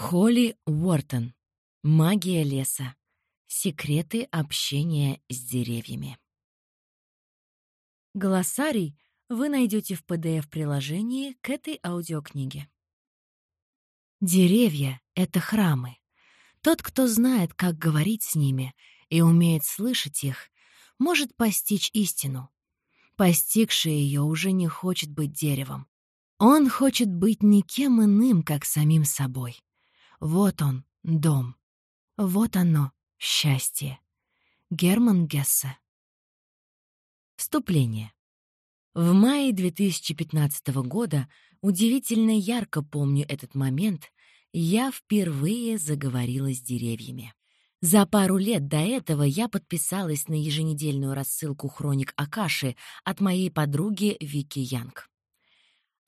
Холли Уортон. Магия леса. Секреты общения с деревьями. Глоссарий вы найдете в PDF-приложении к этой аудиокниге. Деревья — это храмы. Тот, кто знает, как говорить с ними и умеет слышать их, может постичь истину. Постигший ее уже не хочет быть деревом. Он хочет быть никем иным, как самим собой. Вот он, дом. Вот оно, счастье. Герман Гессе. Вступление. В мае 2015 года, удивительно ярко помню этот момент, я впервые заговорила с деревьями. За пару лет до этого я подписалась на еженедельную рассылку «Хроник Акаши» от моей подруги Вики Янг.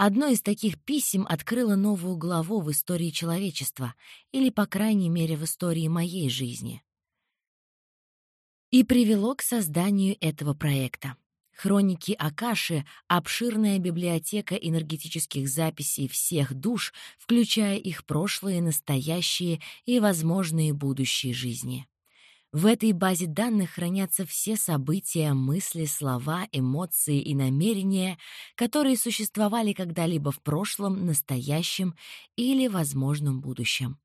Одно из таких писем открыло новую главу в истории человечества, или, по крайней мере, в истории моей жизни. И привело к созданию этого проекта. Хроники Акаши — обширная библиотека энергетических записей всех душ, включая их прошлые, настоящие и возможные будущие жизни. В этой базе данных хранятся все события, мысли, слова, эмоции и намерения, которые существовали когда-либо в прошлом, настоящем или возможном будущем.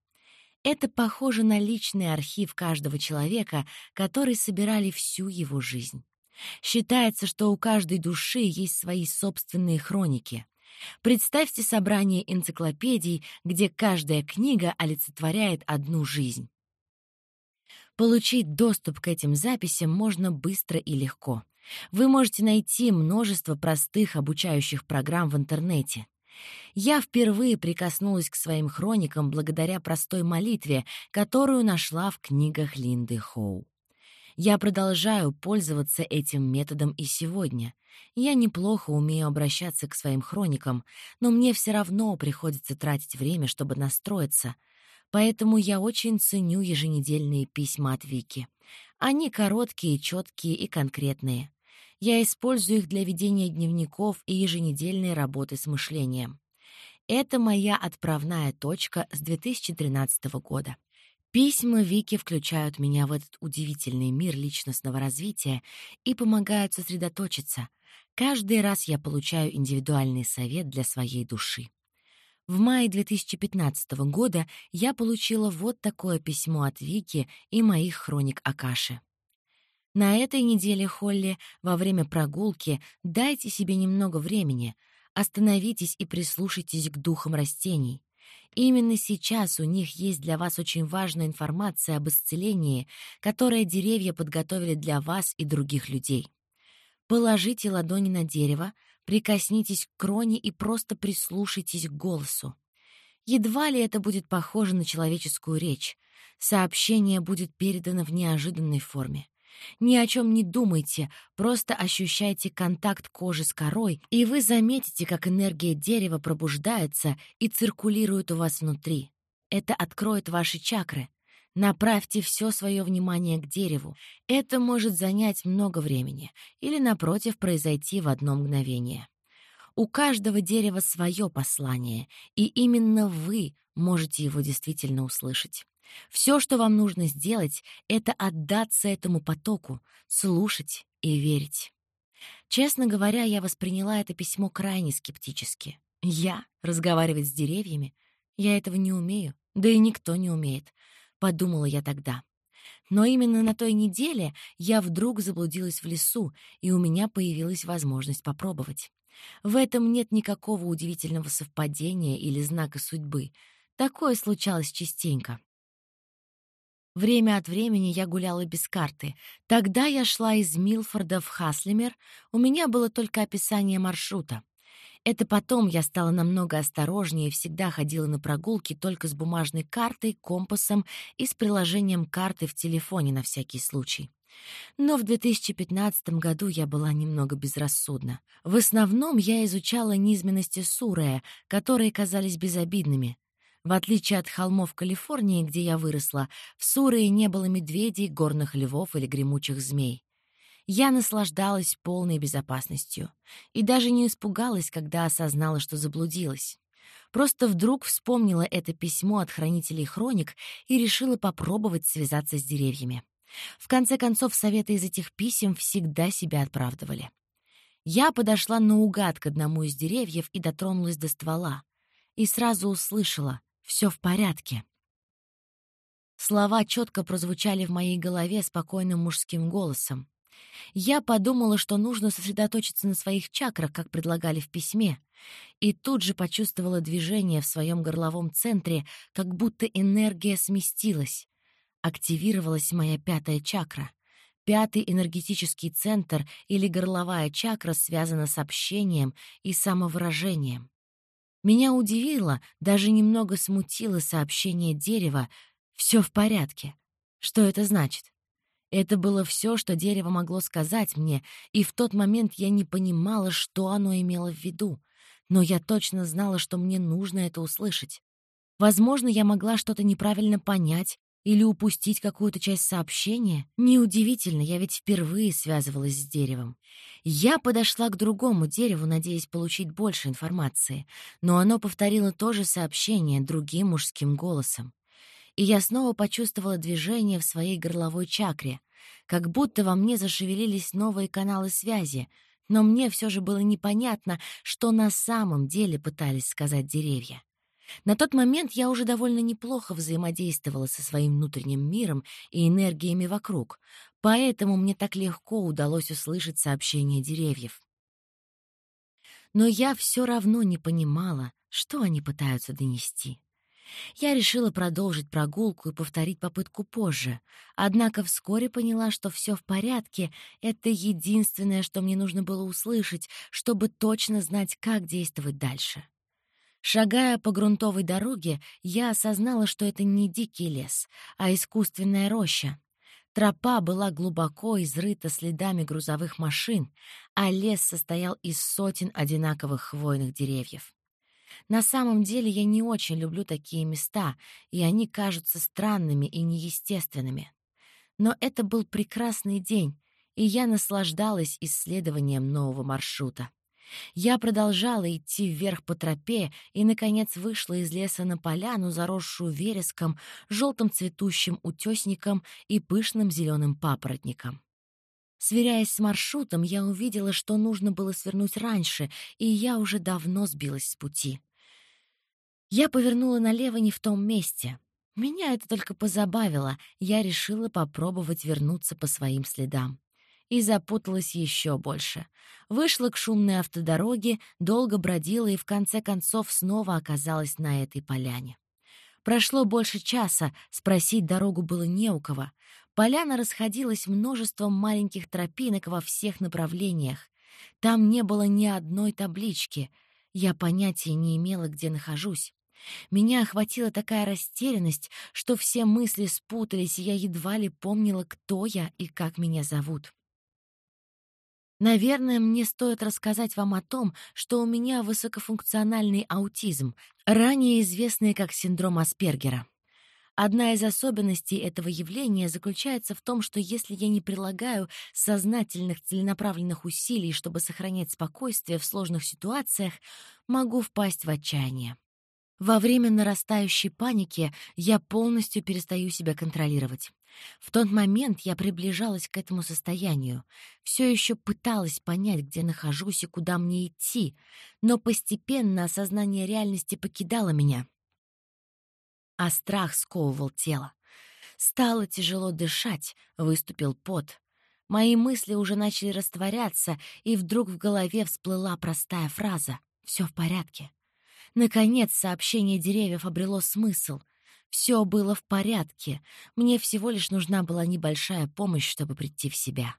Это похоже на личный архив каждого человека, который собирали всю его жизнь. Считается, что у каждой души есть свои собственные хроники. Представьте собрание энциклопедий, где каждая книга олицетворяет одну жизнь. Получить доступ к этим записям можно быстро и легко. Вы можете найти множество простых обучающих программ в интернете. Я впервые прикоснулась к своим хроникам благодаря простой молитве, которую нашла в книгах Линды Хоу. Я продолжаю пользоваться этим методом и сегодня. Я неплохо умею обращаться к своим хроникам, но мне все равно приходится тратить время, чтобы настроиться — Поэтому я очень ценю еженедельные письма от Вики. Они короткие, четкие и конкретные. Я использую их для ведения дневников и еженедельной работы с мышлением. Это моя отправная точка с 2013 года. Письма Вики включают меня в этот удивительный мир личностного развития и помогают сосредоточиться. Каждый раз я получаю индивидуальный совет для своей души. В мае 2015 года я получила вот такое письмо от Вики и моих хроник Акаши. На этой неделе, Холли, во время прогулки дайте себе немного времени, остановитесь и прислушайтесь к духам растений. Именно сейчас у них есть для вас очень важная информация об исцелении, которое деревья подготовили для вас и других людей. Положите ладони на дерево, Прикоснитесь к кроне и просто прислушайтесь к голосу. Едва ли это будет похоже на человеческую речь. Сообщение будет передано в неожиданной форме. Ни о чем не думайте, просто ощущайте контакт кожи с корой, и вы заметите, как энергия дерева пробуждается и циркулирует у вас внутри. Это откроет ваши чакры. Направьте все свое внимание к дереву. Это может занять много времени или, напротив, произойти в одно мгновение. У каждого дерева свое послание, и именно вы можете его действительно услышать. Все, что вам нужно сделать, это отдаться этому потоку, слушать и верить. Честно говоря, я восприняла это письмо крайне скептически. Я разговаривать с деревьями? Я этого не умею, да и никто не умеет подумала я тогда. Но именно на той неделе я вдруг заблудилась в лесу, и у меня появилась возможность попробовать. В этом нет никакого удивительного совпадения или знака судьбы. Такое случалось частенько. Время от времени я гуляла без карты. Тогда я шла из Милфорда в Хаслимер, у меня было только описание маршрута. Это потом я стала намного осторожнее и всегда ходила на прогулки только с бумажной картой, компасом и с приложением карты в телефоне на всякий случай. Но в 2015 году я была немного безрассудна. В основном я изучала низменности Сурея, которые казались безобидными. В отличие от холмов Калифорнии, где я выросла, в Сурее не было медведей, горных львов или гремучих змей. Я наслаждалась полной безопасностью и даже не испугалась, когда осознала, что заблудилась. Просто вдруг вспомнила это письмо от хранителей хроник и решила попробовать связаться с деревьями. В конце концов, советы из этих писем всегда себя оправдывали. Я подошла наугад к одному из деревьев и дотронулась до ствола. И сразу услышала «все в порядке». Слова четко прозвучали в моей голове спокойным мужским голосом. Я подумала, что нужно сосредоточиться на своих чакрах, как предлагали в письме, и тут же почувствовала движение в своем горловом центре, как будто энергия сместилась. Активировалась моя пятая чакра. Пятый энергетический центр или горловая чакра связана с общением и самовыражением. Меня удивило, даже немного смутило сообщение дерева «Все в порядке». Что это значит? Это было все, что дерево могло сказать мне, и в тот момент я не понимала, что оно имело в виду. Но я точно знала, что мне нужно это услышать. Возможно, я могла что-то неправильно понять или упустить какую-то часть сообщения. Неудивительно, я ведь впервые связывалась с деревом. Я подошла к другому дереву, надеясь получить больше информации, но оно повторило то же сообщение другим мужским голосом и я снова почувствовала движение в своей горловой чакре, как будто во мне зашевелились новые каналы связи, но мне все же было непонятно, что на самом деле пытались сказать деревья. На тот момент я уже довольно неплохо взаимодействовала со своим внутренним миром и энергиями вокруг, поэтому мне так легко удалось услышать сообщения деревьев. Но я все равно не понимала, что они пытаются донести. Я решила продолжить прогулку и повторить попытку позже, однако вскоре поняла, что все в порядке — это единственное, что мне нужно было услышать, чтобы точно знать, как действовать дальше. Шагая по грунтовой дороге, я осознала, что это не дикий лес, а искусственная роща. Тропа была глубоко изрыта следами грузовых машин, а лес состоял из сотен одинаковых хвойных деревьев. На самом деле я не очень люблю такие места, и они кажутся странными и неестественными. Но это был прекрасный день, и я наслаждалась исследованием нового маршрута. Я продолжала идти вверх по тропе и, наконец, вышла из леса на поляну, заросшую вереском, желтым цветущим утесником и пышным зеленым папоротником. Сверяясь с маршрутом, я увидела, что нужно было свернуть раньше, и я уже давно сбилась с пути. Я повернула налево не в том месте. Меня это только позабавило. Я решила попробовать вернуться по своим следам. И запуталась еще больше. Вышла к шумной автодороге, долго бродила и в конце концов снова оказалась на этой поляне. Прошло больше часа, спросить дорогу было не у кого. Поляна расходилась множеством маленьких тропинок во всех направлениях. Там не было ни одной таблички. Я понятия не имела, где нахожусь. Меня охватила такая растерянность, что все мысли спутались, и я едва ли помнила, кто я и как меня зовут. Наверное, мне стоит рассказать вам о том, что у меня высокофункциональный аутизм, ранее известный как синдром Аспергера. Одна из особенностей этого явления заключается в том, что если я не прилагаю сознательных целенаправленных усилий, чтобы сохранять спокойствие в сложных ситуациях, могу впасть в отчаяние. Во время нарастающей паники я полностью перестаю себя контролировать. В тот момент я приближалась к этому состоянию, все еще пыталась понять, где нахожусь и куда мне идти, но постепенно осознание реальности покидало меня, а страх сковывал тело. Стало тяжело дышать, выступил пот. Мои мысли уже начали растворяться, и вдруг в голове всплыла простая фраза «Все в порядке». Наконец сообщение деревьев обрело смысл. Все было в порядке. Мне всего лишь нужна была небольшая помощь, чтобы прийти в себя.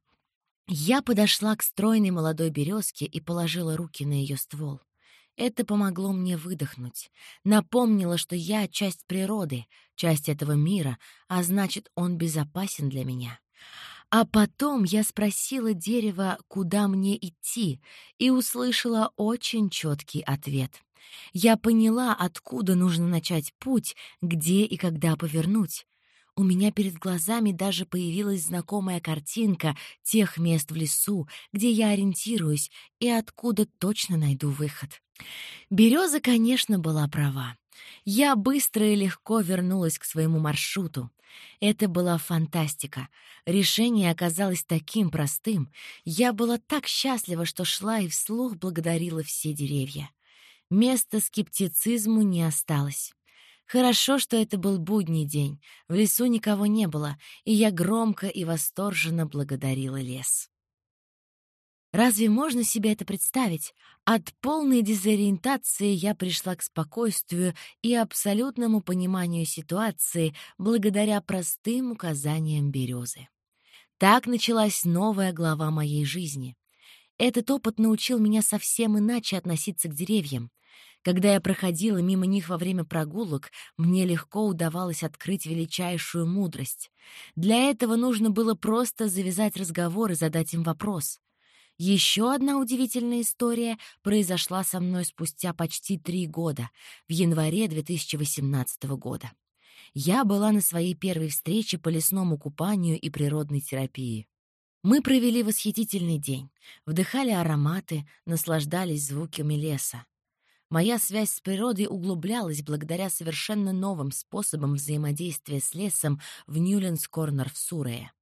Я подошла к стройной молодой березке и положила руки на ее ствол. Это помогло мне выдохнуть. Напомнило, что я часть природы, часть этого мира, а значит, он безопасен для меня. А потом я спросила дерево, куда мне идти, и услышала очень четкий ответ. Я поняла, откуда нужно начать путь, где и когда повернуть. У меня перед глазами даже появилась знакомая картинка тех мест в лесу, где я ориентируюсь и откуда точно найду выход. Береза, конечно, была права. Я быстро и легко вернулась к своему маршруту. Это была фантастика. Решение оказалось таким простым. Я была так счастлива, что шла и вслух благодарила все деревья. Места скептицизму не осталось. Хорошо, что это был будний день. В лесу никого не было, и я громко и восторженно благодарила лес. Разве можно себе это представить? От полной дезориентации я пришла к спокойствию и абсолютному пониманию ситуации благодаря простым указаниям березы. Так началась новая глава моей жизни. Этот опыт научил меня совсем иначе относиться к деревьям. Когда я проходила мимо них во время прогулок, мне легко удавалось открыть величайшую мудрость. Для этого нужно было просто завязать разговор и задать им вопрос. Еще одна удивительная история произошла со мной спустя почти три года, в январе 2018 года. Я была на своей первой встрече по лесному купанию и природной терапии. Мы провели восхитительный день, вдыхали ароматы, наслаждались звуками леса. Моя связь с природой углублялась благодаря совершенно новым способам взаимодействия с лесом в Ньюленс-Корнер в Сурее.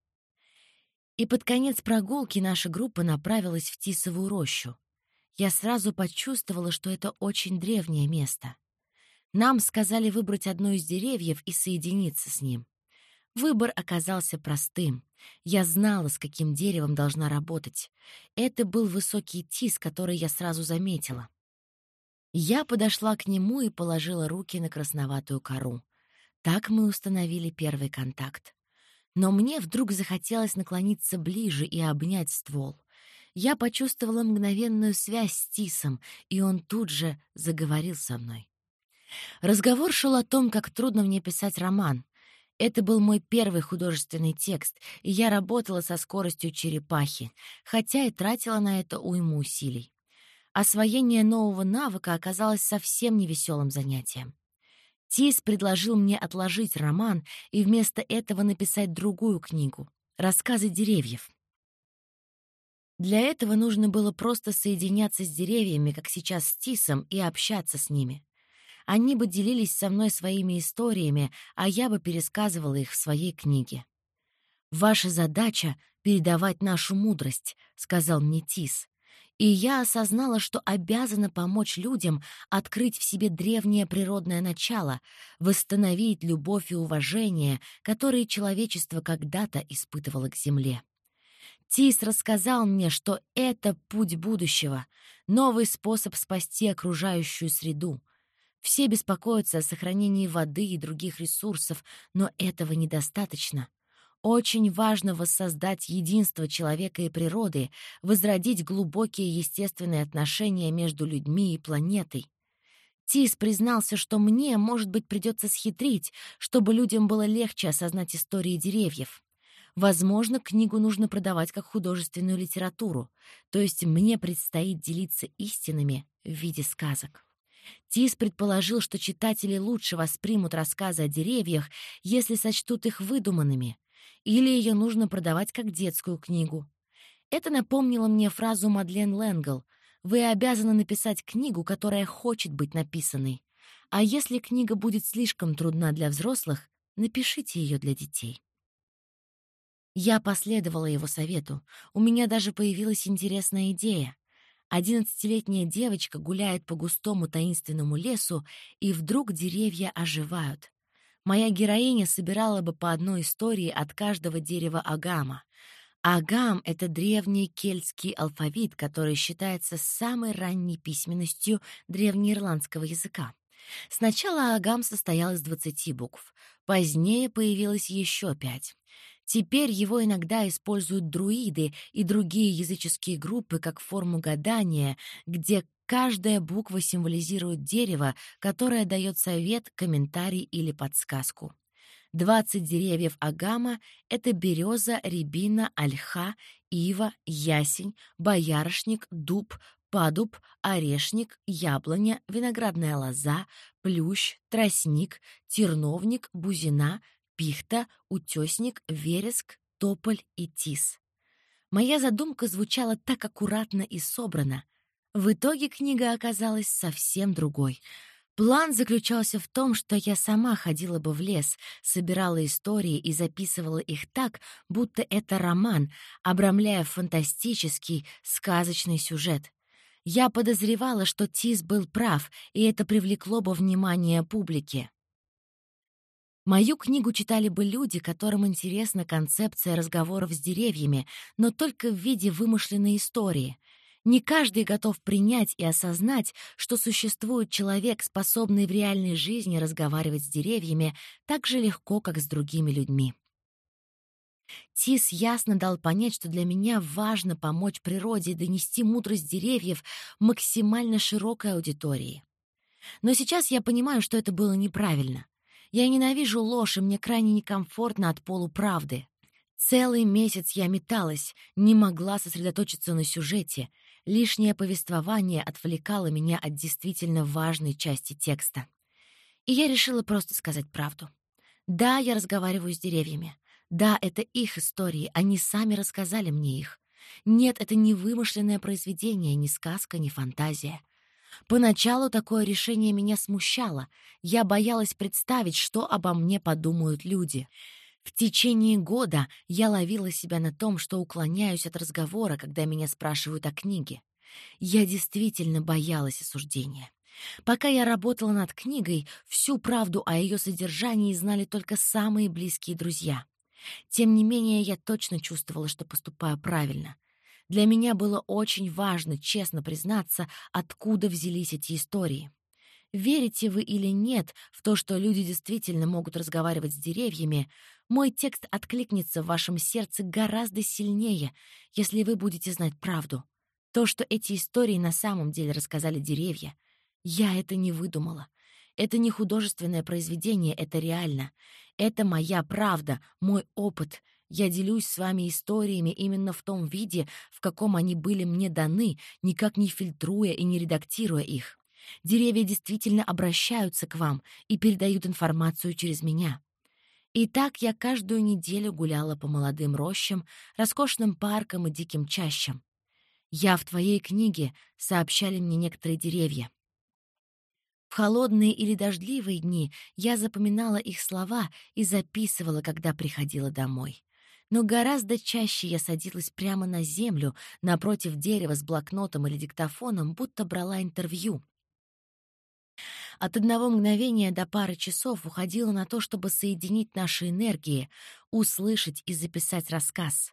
И под конец прогулки наша группа направилась в Тисовую рощу. Я сразу почувствовала, что это очень древнее место. Нам сказали выбрать одно из деревьев и соединиться с ним. Выбор оказался простым. Я знала, с каким деревом должна работать. Это был высокий тис, который я сразу заметила. Я подошла к нему и положила руки на красноватую кору. Так мы установили первый контакт. Но мне вдруг захотелось наклониться ближе и обнять ствол. Я почувствовала мгновенную связь с Тисом, и он тут же заговорил со мной. Разговор шел о том, как трудно мне писать роман. Это был мой первый художественный текст, и я работала со скоростью черепахи, хотя и тратила на это уйму усилий. Освоение нового навыка оказалось совсем невеселым занятием. Тис предложил мне отложить роман и вместо этого написать другую книгу «Рассказы деревьев». Для этого нужно было просто соединяться с деревьями, как сейчас с Тисом, и общаться с ними. Они бы делились со мной своими историями, а я бы пересказывала их в своей книге. «Ваша задача — передавать нашу мудрость», — сказал мне Тис и я осознала, что обязана помочь людям открыть в себе древнее природное начало, восстановить любовь и уважение, которые человечество когда-то испытывало к Земле. Тис рассказал мне, что это путь будущего, новый способ спасти окружающую среду. Все беспокоятся о сохранении воды и других ресурсов, но этого недостаточно. Очень важно воссоздать единство человека и природы, возродить глубокие естественные отношения между людьми и планетой. Тис признался, что мне, может быть, придется схитрить, чтобы людям было легче осознать истории деревьев. Возможно, книгу нужно продавать как художественную литературу, то есть мне предстоит делиться истинами в виде сказок. Тис предположил, что читатели лучше воспримут рассказы о деревьях, если сочтут их выдуманными, или ее нужно продавать как детскую книгу. Это напомнило мне фразу Мадлен Лэнгл «Вы обязаны написать книгу, которая хочет быть написанной. А если книга будет слишком трудна для взрослых, напишите ее для детей». Я последовала его совету. У меня даже появилась интересная идея. Одиннадцатилетняя девочка гуляет по густому таинственному лесу, и вдруг деревья оживают моя героиня собирала бы по одной истории от каждого дерева агама. Агам — это древний кельтский алфавит, который считается самой ранней письменностью древнеирландского языка. Сначала агам состоял из 20 букв, позднее появилось еще пять. Теперь его иногда используют друиды и другие языческие группы как форму гадания, где Каждая буква символизирует дерево, которое дает совет, комментарий или подсказку. 20 деревьев агама — это береза, рябина, ольха, ива, ясень, боярышник, дуб, падуб, орешник, яблоня, виноградная лоза, плющ, тростник, терновник, бузина, пихта, утесник, вереск, тополь и тис. Моя задумка звучала так аккуратно и собрано. В итоге книга оказалась совсем другой. План заключался в том, что я сама ходила бы в лес, собирала истории и записывала их так, будто это роман, обрамляя фантастический, сказочный сюжет. Я подозревала, что Тис был прав, и это привлекло бы внимание публики. Мою книгу читали бы люди, которым интересна концепция разговоров с деревьями, но только в виде вымышленной истории. Не каждый готов принять и осознать, что существует человек, способный в реальной жизни разговаривать с деревьями так же легко, как с другими людьми. Тис ясно дал понять, что для меня важно помочь природе донести мудрость деревьев максимально широкой аудитории. Но сейчас я понимаю, что это было неправильно. Я ненавижу ложь, и мне крайне некомфортно от полуправды. Целый месяц я металась, не могла сосредоточиться на сюжете. Лишнее повествование отвлекало меня от действительно важной части текста. И я решила просто сказать правду. Да, я разговариваю с деревьями. Да, это их истории, они сами рассказали мне их. Нет, это не вымышленное произведение, ни сказка, ни фантазия. Поначалу такое решение меня смущало. Я боялась представить, что обо мне подумают люди. В течение года я ловила себя на том, что уклоняюсь от разговора, когда меня спрашивают о книге. Я действительно боялась осуждения. Пока я работала над книгой, всю правду о ее содержании знали только самые близкие друзья. Тем не менее, я точно чувствовала, что поступаю правильно. Для меня было очень важно честно признаться, откуда взялись эти истории. Верите вы или нет в то, что люди действительно могут разговаривать с деревьями, мой текст откликнется в вашем сердце гораздо сильнее, если вы будете знать правду. То, что эти истории на самом деле рассказали деревья, я это не выдумала. Это не художественное произведение, это реально. Это моя правда, мой опыт. Я делюсь с вами историями именно в том виде, в каком они были мне даны, никак не фильтруя и не редактируя их. Деревья действительно обращаются к вам и передают информацию через меня. И так я каждую неделю гуляла по молодым рощам, роскошным паркам и диким чащам. «Я в твоей книге», — сообщали мне некоторые деревья. В холодные или дождливые дни я запоминала их слова и записывала, когда приходила домой. Но гораздо чаще я садилась прямо на землю, напротив дерева с блокнотом или диктофоном, будто брала интервью. От одного мгновения до пары часов уходило на то, чтобы соединить наши энергии, услышать и записать рассказ.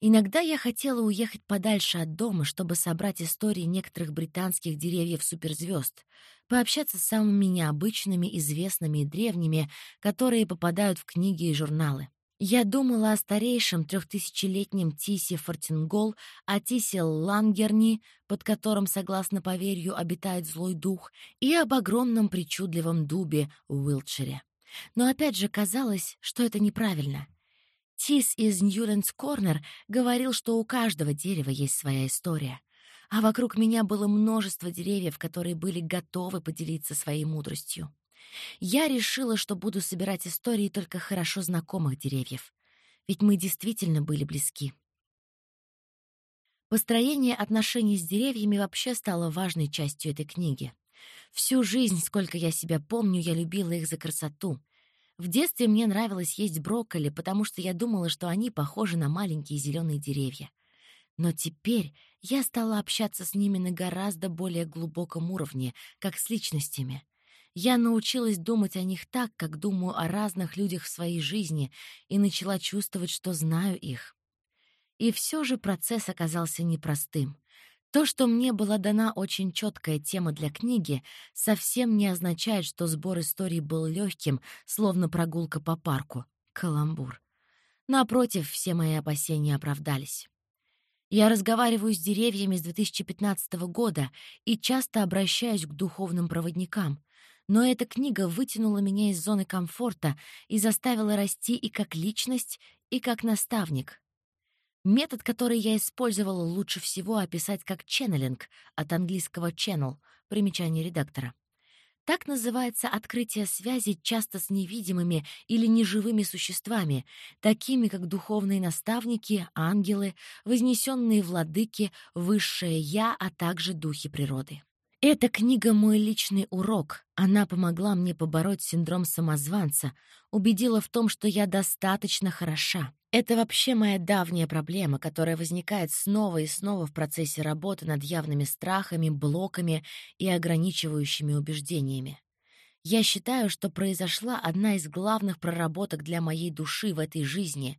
Иногда я хотела уехать подальше от дома, чтобы собрать истории некоторых британских деревьев-суперзвезд, пообщаться с самыми необычными, известными и древними, которые попадают в книги и журналы. Я думала о старейшем трехтысячелетнем Тисе Фортингол, о Тисе Лангерни, под которым, согласно поверью, обитает злой дух, и об огромном причудливом дубе в Уилтшире. Но опять же казалось, что это неправильно — Тис из Ньюлендс Корнер говорил, что у каждого дерева есть своя история. А вокруг меня было множество деревьев, которые были готовы поделиться своей мудростью. Я решила, что буду собирать истории только хорошо знакомых деревьев. Ведь мы действительно были близки. Построение отношений с деревьями вообще стало важной частью этой книги. Всю жизнь, сколько я себя помню, я любила их за красоту — в детстве мне нравилось есть брокколи, потому что я думала, что они похожи на маленькие зеленые деревья. Но теперь я стала общаться с ними на гораздо более глубоком уровне, как с личностями. Я научилась думать о них так, как думаю о разных людях в своей жизни, и начала чувствовать, что знаю их. И все же процесс оказался непростым. То, что мне была дана очень четкая тема для книги, совсем не означает, что сбор историй был легким, словно прогулка по парку. Каламбур. Напротив, все мои опасения оправдались. Я разговариваю с деревьями с 2015 года и часто обращаюсь к духовным проводникам. Но эта книга вытянула меня из зоны комфорта и заставила расти и как личность, и как наставник. Метод, который я использовала лучше всего описать как ченнелинг от английского channel, примечание редактора. Так называется открытие связи часто с невидимыми или неживыми существами, такими как духовные наставники, ангелы, вознесенные владыки, высшее «я», а также духи природы. Эта книга — мой личный урок. Она помогла мне побороть синдром самозванца, убедила в том, что я достаточно хороша. Это вообще моя давняя проблема, которая возникает снова и снова в процессе работы над явными страхами, блоками и ограничивающими убеждениями. Я считаю, что произошла одна из главных проработок для моей души в этой жизни.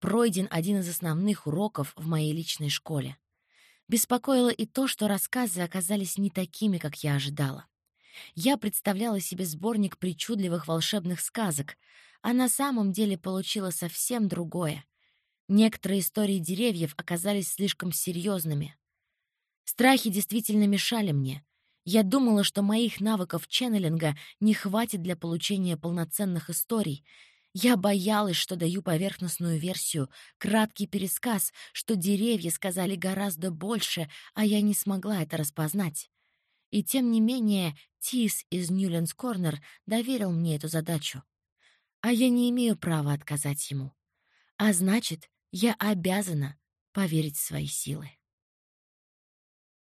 Пройден один из основных уроков в моей личной школе. Беспокоило и то, что рассказы оказались не такими, как я ожидала. Я представляла себе сборник причудливых волшебных сказок, а на самом деле получила совсем другое. Некоторые истории деревьев оказались слишком серьезными. Страхи действительно мешали мне. Я думала, что моих навыков ченнелинга не хватит для получения полноценных историй. Я боялась, что даю поверхностную версию, краткий пересказ, что деревья сказали гораздо больше, а я не смогла это распознать. И тем не менее, Тис из Ньюленс Корнер доверил мне эту задачу а я не имею права отказать ему. А значит, я обязана поверить в свои силы.